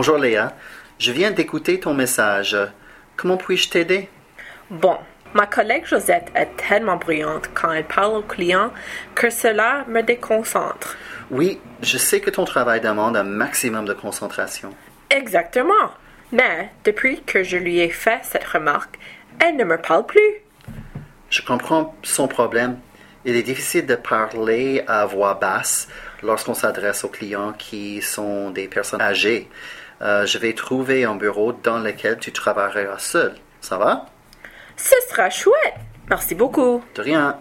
Bonjour Léa, je viens d'écouter ton message. Comment puis-je t'aider? Bon, ma collègue Josette est tellement bruyante quand elle parle aux clients que cela me déconcentre. Oui, je sais que ton travail demande un maximum de concentration. Exactement. Mais depuis que je lui ai fait cette remarque, elle ne me parle plus. Je comprends son problème. Il est difficile de parler à voix basse lorsqu'on s'adresse aux clients qui sont des personnes âgées. Euh, je vais trouver un bureau dans lequel tu travailleras seul. Ça va? Ce sera chouette. Merci beaucoup. De rien.